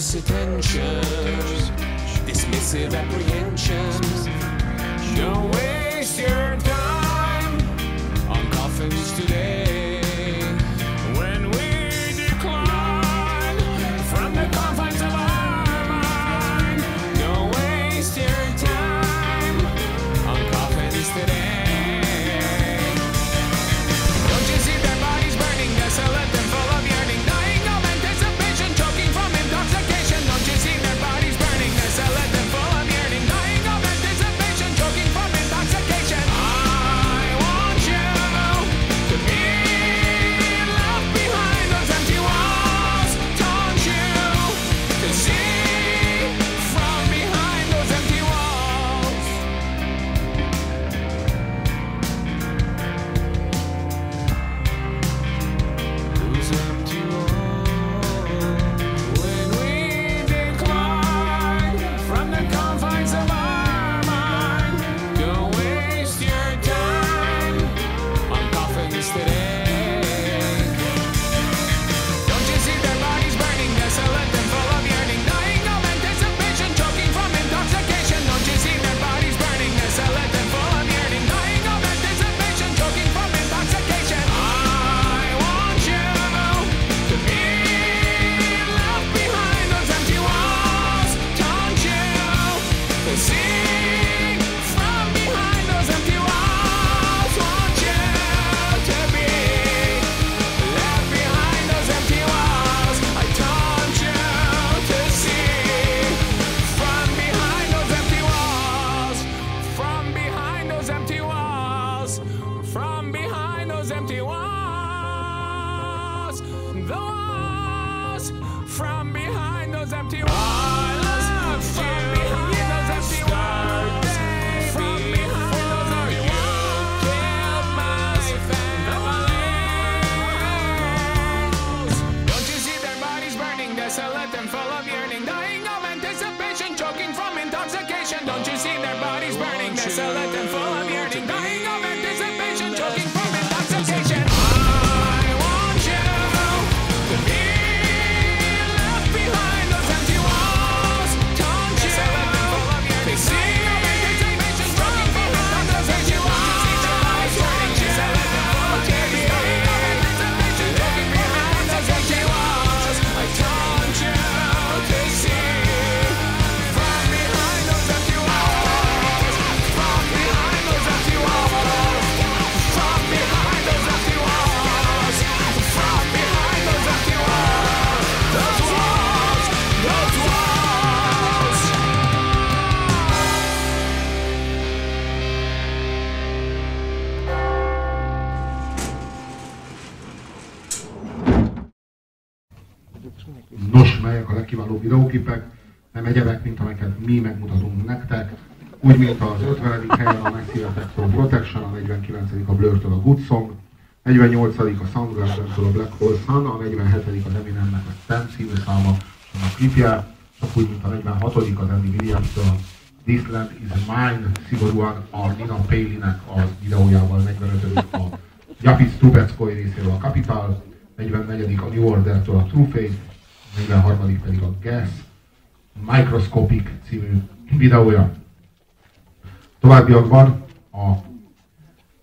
anxious attention, dismissive apprehensions. Don't waste your time on coffins today. Úgy, mint az 50. helyen a Megszívetektől a Protection, a 49. a Blur-től a Good Song, 48. a Soundgarden-től a Black Hole Sun, a 47. az Eminemnek a Stem című száma, a klipje, csak úgy, mint a 46. az Andy Williams-től a This Land is Mine, szigorúan a Nina Paley-nek a videójával 45. a Japis Trubetskoy részéről a Capital, 44. a New Order-től a True Faith, 43. pedig a Gas Microscopic című videója. Továbbiakban a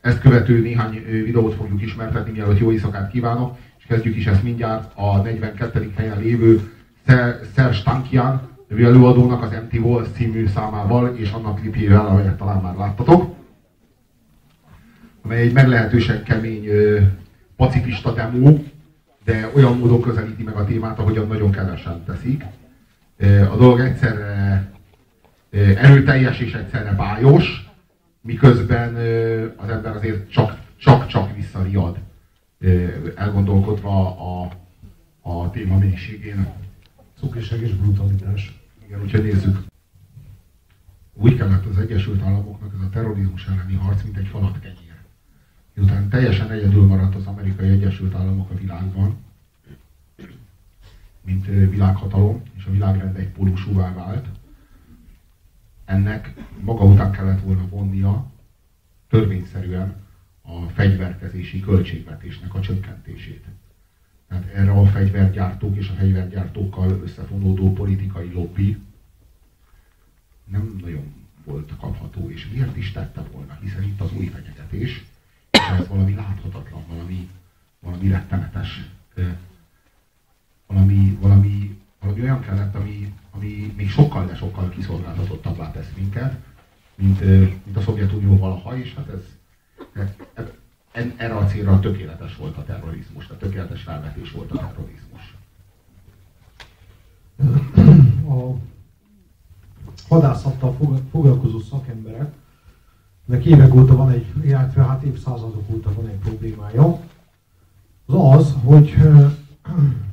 ezt követő néhány videót fogjuk ismertetni, mielőtt jó éjszakát kívánok, és kezdjük is ezt mindjárt a 42. helyen lévő Serge Tankian nevű előadónak az Empty Walls című számával és annak klipjével, amelyet talán már láttatok, amely egy meglehetősen kemény pacifista demo, de olyan módon közelíti meg a témát, ahogyan nagyon kevesen teszik. A dolog egyszerre erőteljes és egyszerre bájos, miközben az ember azért csak, csak-csak visszariad, elgondolkodva a, a téma mélységén. Cukiság és brutalitás. Igen, úgyhogy nézzük. Úgy kellett az Egyesült Államoknak ez a terrorizmus elleni harc, mint egy falat kenyér. Miután teljesen egyedül maradt az amerikai Egyesült Államok a világban, mint világhatalom, és a világrend egy pólusúvá vált, ennek maga után kellett volna vonnia törvényszerűen a fegyverkezési költségvetésnek a csökkentését. Tehát erre a fegyvergyártók és a fegyvergyártókkal összefonódó politikai lobby nem nagyon volt kapható, és miért is tette volna, hiszen itt az új fenyegetés, és ez valami láthatatlan, valami, valami rettenetes, valami, valami, valami olyan kellett, ami, ami még sokkal, de sokkal kiszolgáltatottabbá tesz minket, mint, mint a Szovjetunió valaha, és hát ez, ez, erre a célra tökéletes volt a terrorizmus, a tökéletes felvetés volt a terrorizmus. A hadászattal foglalkozó szakemberek, de évek óta van egy, illetve hát évszázadok óta van egy problémája, az az, hogy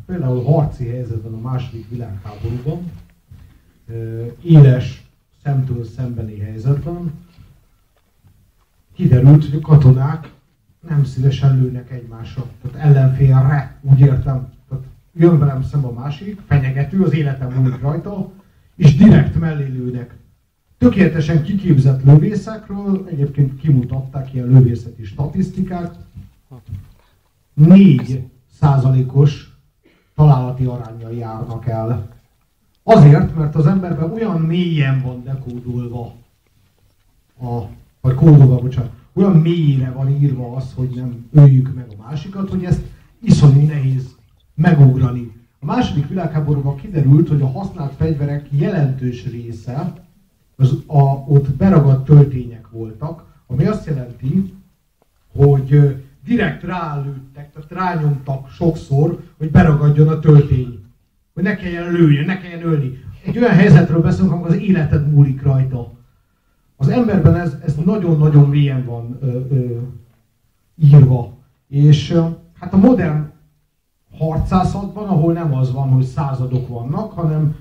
például harci helyzetben a második világháborúban, éles szemtől szembeni helyzetben kiderült, hogy a katonák nem szívesen lőnek egymásra, tehát ellenfélre, úgy értem. Tehát jön velem szembe a másik, fenyegető, az életem múlik rajta, és direkt mellé lőnek. Tökéletesen kiképzett lövészekről, egyébként kimutatták ilyen lövészeti statisztikák, 4 százalékos találati arányjal járnak el. Azért, mert az emberben olyan mélyen van dekódolva, a, vagy kódolva, bocsánat, olyan mélyre van írva az, hogy nem öljük meg a másikat, hogy ezt iszonyú nehéz megugrani. A második világháborúban kiderült, hogy a használt fegyverek jelentős része az a, ott beragadt töltények voltak, ami azt jelenti, hogy direkt rálőttek, tehát rányomtak sokszor, hogy beragadjon a töltény. Hogy ne kelljen lőni, ne kelljen ölni. Egy olyan helyzetről beszélünk, amikor az életed múlik rajta. Az emberben ez, ez nagyon-nagyon mélyen van ö, ö, írva. És ö, hát a modern harcászatban, ahol nem az van, hogy századok vannak, hanem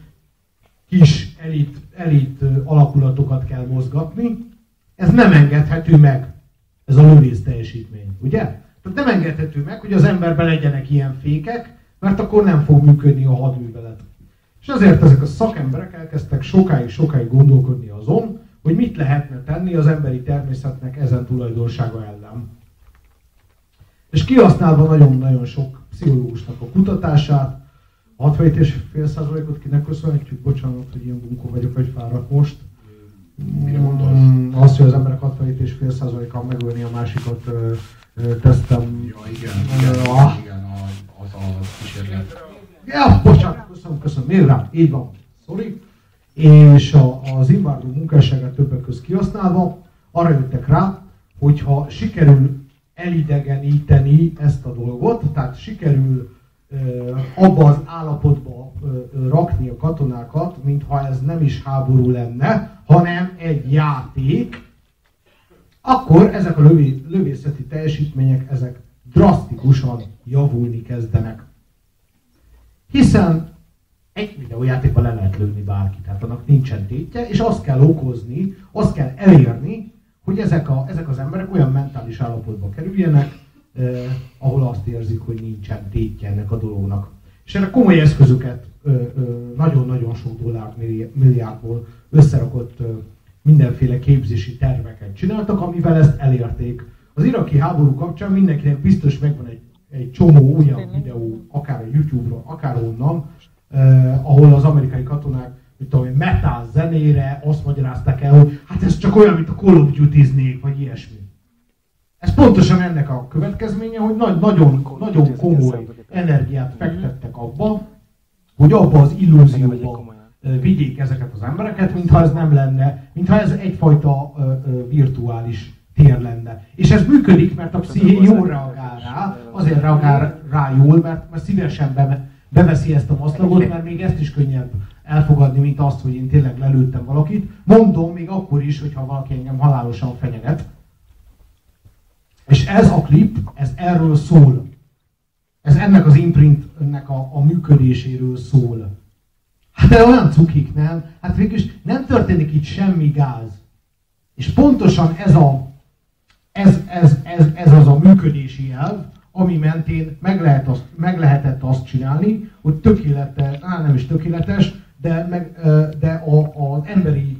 kis elit, elit alakulatokat kell mozgatni, ez nem engedhető meg, ez a lövész teljesítmény, ugye? Tehát nem engedhető meg, hogy az emberben legyenek ilyen fékek, mert akkor nem fog működni a hadművelet. És azért ezek a szakemberek elkezdtek sokáig-sokáig gondolkodni azon, hogy mit lehetne tenni az emberi természetnek ezen tulajdonsága ellen. És kihasználva nagyon-nagyon sok pszichológusnak a kutatását, 67,5%-ot kinek köszönhetjük, bocsánat, hogy ilyen bunkó vagyok, vagy fáradt most. Mire gondolsz? Mm, azt, hogy az emberek 67,5%-a megölni a másikat ö, ö, tesztem. Ja, igen, igen, igen, igen az a kísérlet. Ja, bocsánat, köszönöm, köszönöm, miért rám? Így van, sorry és a, az Zimbardo munkásságát többek között kihasználva arra jöttek rá, hogyha sikerül elidegeníteni ezt a dolgot, tehát sikerül abba az állapotba rakni a katonákat, mintha ez nem is háború lenne, hanem egy játék, akkor ezek a lövé, lövészeti teljesítmények ezek drasztikusan javulni kezdenek. Hiszen egy videójátékban le lehet lőni bárkit, tehát annak nincsen tétje, és azt kell okozni, azt kell elérni, hogy ezek, a, ezek az emberek olyan mentális állapotba kerüljenek, eh, ahol azt érzik, hogy nincsen tétje ennek a dolognak. És erre komoly eszközöket, nagyon-nagyon sok dollár milliárdból összerakott mindenféle képzési terveket csináltak, amivel ezt elérték. Az iraki háború kapcsán mindenkinek biztos megvan egy, egy csomó olyan videó, akár a YouTube-ról, akár onnan, eh, ahol az amerikai katonák mit tudom metal zenére azt magyarázták el, hogy hát ez csak olyan, mint a Call of duty vagy ilyesmi. Ez pontosan ennek a következménye, hogy nagy, nagyon, nagyon komoly energiát fektettek abba, hogy abba az illúzióba vigyék ezeket az embereket, mintha ez nem lenne, mintha ez egyfajta virtuális tér lenne. És ez működik, mert a psziché jól reagál rá, azért reagál rá jól, mert, mert szívesen be, beveszi ezt a maszlagot, mert még ezt is könnyebb elfogadni, mint azt, hogy én tényleg lelőttem valakit. Mondom még akkor is, hogyha valaki engem halálosan fenyeget. És ez a klip, ez erről szól. Ez ennek az imprintnek a, a működéséről szól. Hát de olyan cukik, nem? Hát végülis nem történik itt semmi gáz. És pontosan ez, a, ez, ez, ez, ez az a működési elv, ami mentén meg, lehet azt, meg lehetett azt csinálni, hogy tökéletes, á, nem is tökéletes, de, meg, de a, az emberi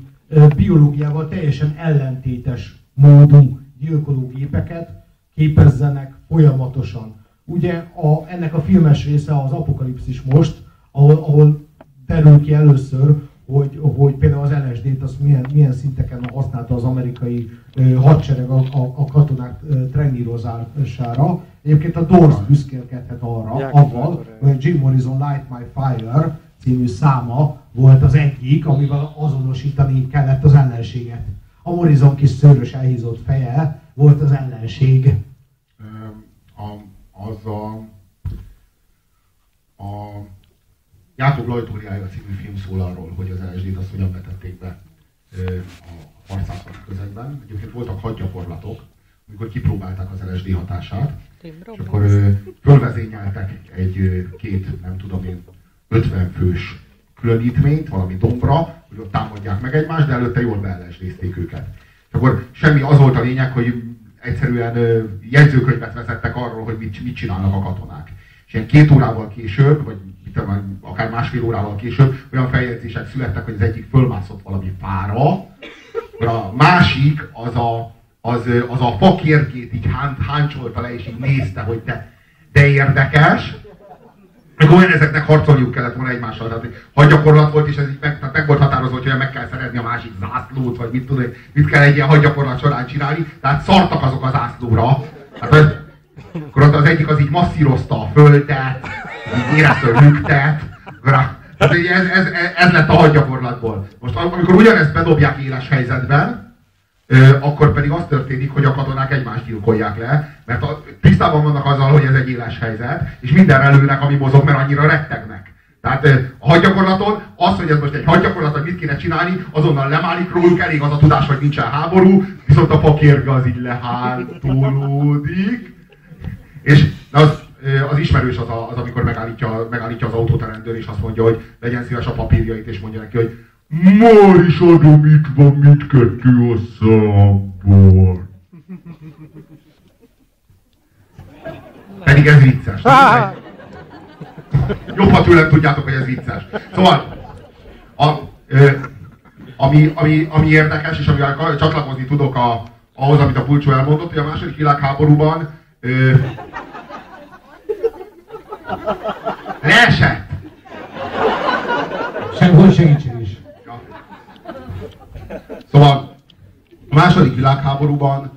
biológiával teljesen ellentétes módú gyilkológépeket képezzenek folyamatosan. Ugye a, ennek a filmes része az apokalipszis most, ahol, ahol derül ki először, hogy, hogy például az LSD-t azt milyen, milyen szinteken használta az amerikai hadsereg a, a, a katonák trenírozására. Egyébként a Doors büszkélkedhet arra, avval, hogy Jim Morrison Light My Fire című száma volt az egyik, amivel azonosítani kellett az ellenséget. A Morrison kis szőrös elhízott feje volt az ellenség. A, az a, a Jákob Lajtóriája című film szól arról, hogy az LSD-t azt hogyan vetették be a harcászat közegben. Egyébként voltak hadgyakorlatok, amikor kipróbálták az LSD hatását, és akkor fölvezényeltek egy két, nem tudom én, 50 fős különítményt, valami dombra, hogy ott támadják meg egymást, de előtte jól beellesdézték őket. És akkor semmi, az volt a lényeg, hogy egyszerűen jegyzőkönyvet vezettek arról, hogy mit, mit csinálnak a katonák. És ilyen két órával később, vagy akár másfél órával később olyan feljegyzések születtek, hogy az egyik fölmászott valami fára, a másik az a, az, az a fakérgét így hánt, háncsolta le, és így nézte, hogy de, de érdekes, olyan ezeknek harcolniuk kellett volna egymással. Tehát hadgyakorlat volt, és ez így meg, meg volt határozva, hogy meg kell szerezni a másik zászlót, vagy mit tudom, mit kell egy ilyen hadgyakorlat során csinálni. Tehát szartak azok az zászlóra. Hát, akkor az, az egyik az így masszírozta a földet, érezte a lüktet. Tehát ez, ez, ez, lett a hadgyakorlatból. Most amikor ugyanezt bedobják éles helyzetben, akkor pedig az történik, hogy a katonák egymást gyilkolják le, mert a, tisztában vannak azzal, hogy ez egy éles helyzet, és minden előnek, ami mozog, mert annyira rettegnek. Tehát a hadgyakorlaton az, hogy ez most egy hadgyakorlat, hogy mit kéne csinálni, azonnal lemálik róluk, elég az a tudás, hogy nincsen háború, viszont a fakérge az így lehátolódik. És az, az ismerős az, a, az amikor megállítja, megállítja az autót a rendőr, és azt mondja, hogy legyen szíves a papírjait, és mondja neki, hogy Ma is adom, itt van mindkettő a számból. Pedig ez vicces. Jobb, ha tőlem tudjátok, hogy ez vicces. Szóval, a, ö, ami, ami, ami érdekes, és amivel csatlakozni tudok a, ahhoz, amit a Pulcsó elmondott, hogy a második világháborúban ö, leesett. Sehol segítség is. Szóval a második világháborúban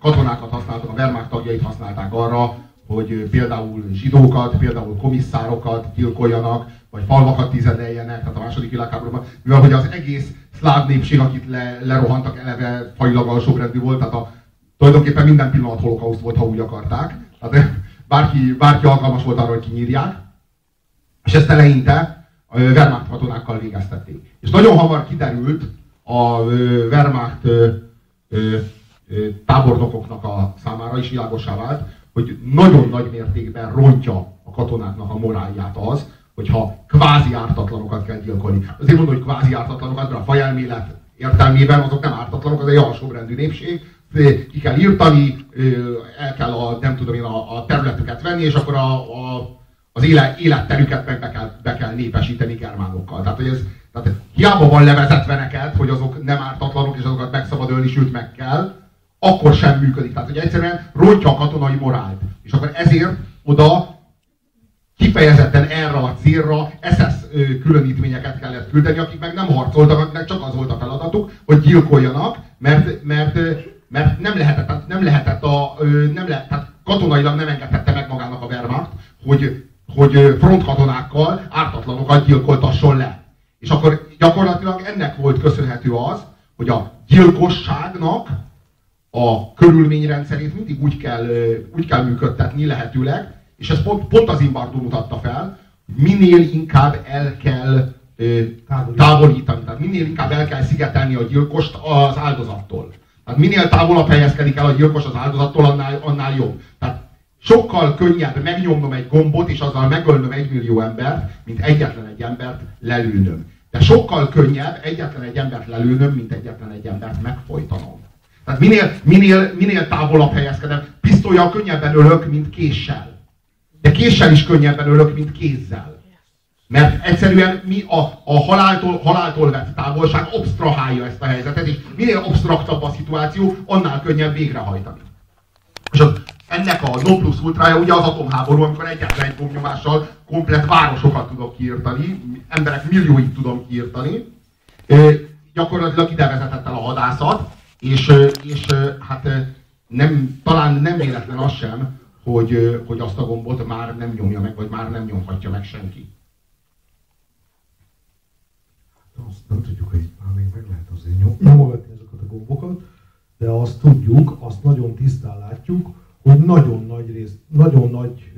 katonákat használtak, a Wehrmacht tagjait használták arra, hogy például zsidókat, például komisszárokat gyilkoljanak, vagy falvakat tizedeljenek, tehát a második világháborúban, mivel hogy az egész szláv népség, akit le, lerohantak eleve fajilag alsóbrendű volt, tehát a, tulajdonképpen minden pillanat holokauszt volt, ha úgy akarták. Tehát bárki, bárki alkalmas volt arra, hogy kinyírják, és ezt eleinte a Wehrmacht katonákkal végeztették. És nagyon hamar kiderült, a Wehrmacht tábornokoknak a számára is világosá vált, hogy nagyon nagy mértékben rontja a katonáknak a morálját az, hogyha kvázi ártatlanokat kell gyilkolni. Azért mondom, hogy kvázi ártatlanokat, mert a fajelmélet értelmében azok nem ártatlanok, az egy alsóbrendű népség, ki kell írtani, el kell a, nem tudom én, a, a területüket venni, és akkor a, a, az élet, életterüket meg be kell, be kell népesíteni germánokkal. Tehát, hogy ez, tehát hiába van levezetve neked, hogy azok nem ártatlanok, és azokat meg szabad ölni, sőt meg kell, akkor sem működik. Tehát, hogy egyszerűen rontja a katonai morált. És akkor ezért oda kifejezetten erre a célra SS különítményeket kellett küldeni, akik meg nem harcoltak, akiknek csak az volt a feladatuk, hogy gyilkoljanak, mert, mert, mert nem lehetett, nem lehetett a, nem lehet, tehát katonailag nem engedhette meg magának a Wehrmacht, hogy, hogy frontkatonákkal ártatlanokat gyilkoltasson le. És akkor gyakorlatilag ennek volt köszönhető az, hogy a gyilkosságnak a körülményrendszerét mindig úgy kell, úgy kell működtetni lehetőleg, és ez pont, pont az Imbardo mutatta fel, minél inkább el kell távolítani. távolítani. Tehát minél inkább el kell szigetelni a gyilkost az áldozattól. Tehát minél távolabb helyezkedik el a gyilkos az áldozattól, annál, annál jobb. Tehát sokkal könnyebb megnyomnom egy gombot, és azzal megölnöm egy millió embert, mint egyetlen egy embert lelőnöm. De sokkal könnyebb egyetlen egy embert lelőnöm, mint egyetlen egy embert megfojtanom. Tehát minél, minél, minél távolabb helyezkedem, pisztolyjal könnyebben ölök, mint késsel. De késsel is könnyebben ölök, mint kézzel. Mert egyszerűen mi a, a haláltól, haláltól vett távolság absztrahálja ezt a helyzetet, és minél absztraktabb a szituáció, annál könnyebb végrehajtani. Ennek a non plus ultrája ugye az atomháború, amikor egyetlen egy gombnyomással komplet városokat tudok kiirtani, emberek millióit tudom kiirtani. Gyakorlatilag ide vezetett el a hadászat, és, és hát nem, talán nem véletlen az sem, hogy, hogy azt a gombot már nem nyomja meg, vagy már nem nyomhatja meg senki. Azt nem tudjuk, hogy már még meg lehet azért nyomogatni ezeket a gombokat, de azt tudjuk, azt nagyon tisztán látjuk, hogy nagyon nagy rész, nagyon nagy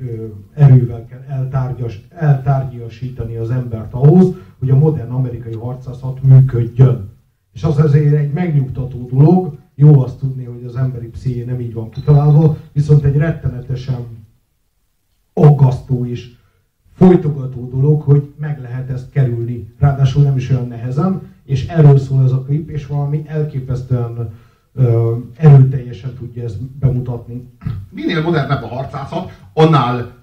erővel kell eltárgyas, eltárgyasítani az embert ahhoz, hogy a modern amerikai harcászat működjön. És az azért egy megnyugtató dolog, jó azt tudni, hogy az emberi psziché nem így van kitalálva, viszont egy rettenetesen aggasztó és folytogató dolog, hogy meg lehet ezt kerülni. Ráadásul nem is olyan nehezen, és erről szól ez a klip, és valami elképesztően erőteljesen tudja ezt bemutatni. Minél modernebb a harcászat, annál,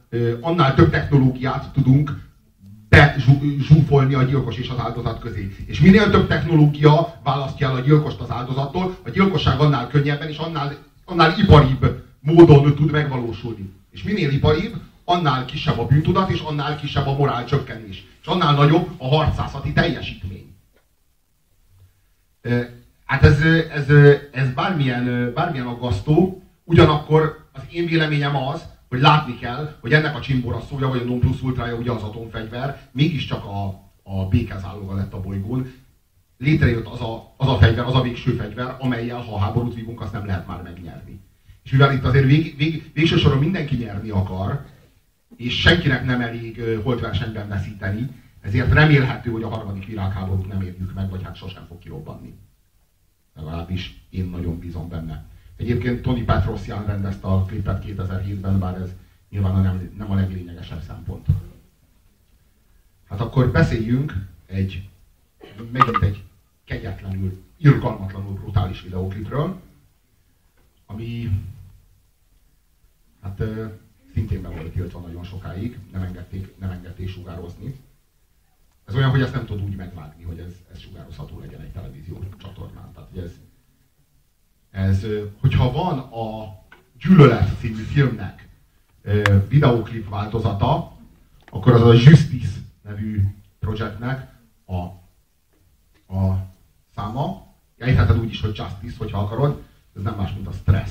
annál több technológiát tudunk bezsúfolni a gyilkos és az áldozat közé. És minél több technológia választja el a gyilkost az áldozattól, a gyilkosság annál könnyebben és annál, annál iparibb módon tud megvalósulni. És minél iparibb, annál kisebb a bűntudat, és annál kisebb a morál csökkenés. És annál nagyobb a harcászati teljesítmény. Hát ez, ez, ez bármilyen, bármilyen aggasztó, ugyanakkor az én véleményem az, hogy látni kell, hogy ennek a csimbora szója, vagy a non plus ultrája, ugye az atomfegyver, mégiscsak a, a békezálóga lett a bolygón. Létrejött az a, az a fegyver, az a végső fegyver, amelyel, ha háborút vívunk, azt nem lehet már megnyerni. És mivel itt azért vég, vég, végső soron mindenki nyerni akar, és senkinek nem elég holdversenyben veszíteni, ezért remélhető, hogy a harmadik világháborút nem érjük meg, vagy hát sosem fog kirobbanni. Legalábbis én nagyon bízom benne. Egyébként Tony Petrosyan rendezte a klipet 2007-ben, bár ez nyilván nem, nem a leglényegesebb szempont. Hát akkor beszéljünk egy, megint egy kegyetlenül, irgalmatlanul brutális videóklipről, ami hát szintén be volt tiltva nagyon sokáig, nem engedték, nem engedték sugározni. Ez olyan, hogy ezt nem tud úgy megvágni, hogy ez, ez sugározható legyen egy televíziós csatornán. Tehát, hogy ez, ez, hogyha van a Gyűlölet című filmnek videóklip változata, akkor az a Justice nevű projektnek a, a száma. Ejtheted úgy is, hogy Justice, hogyha akarod, ez nem más, mint a Stress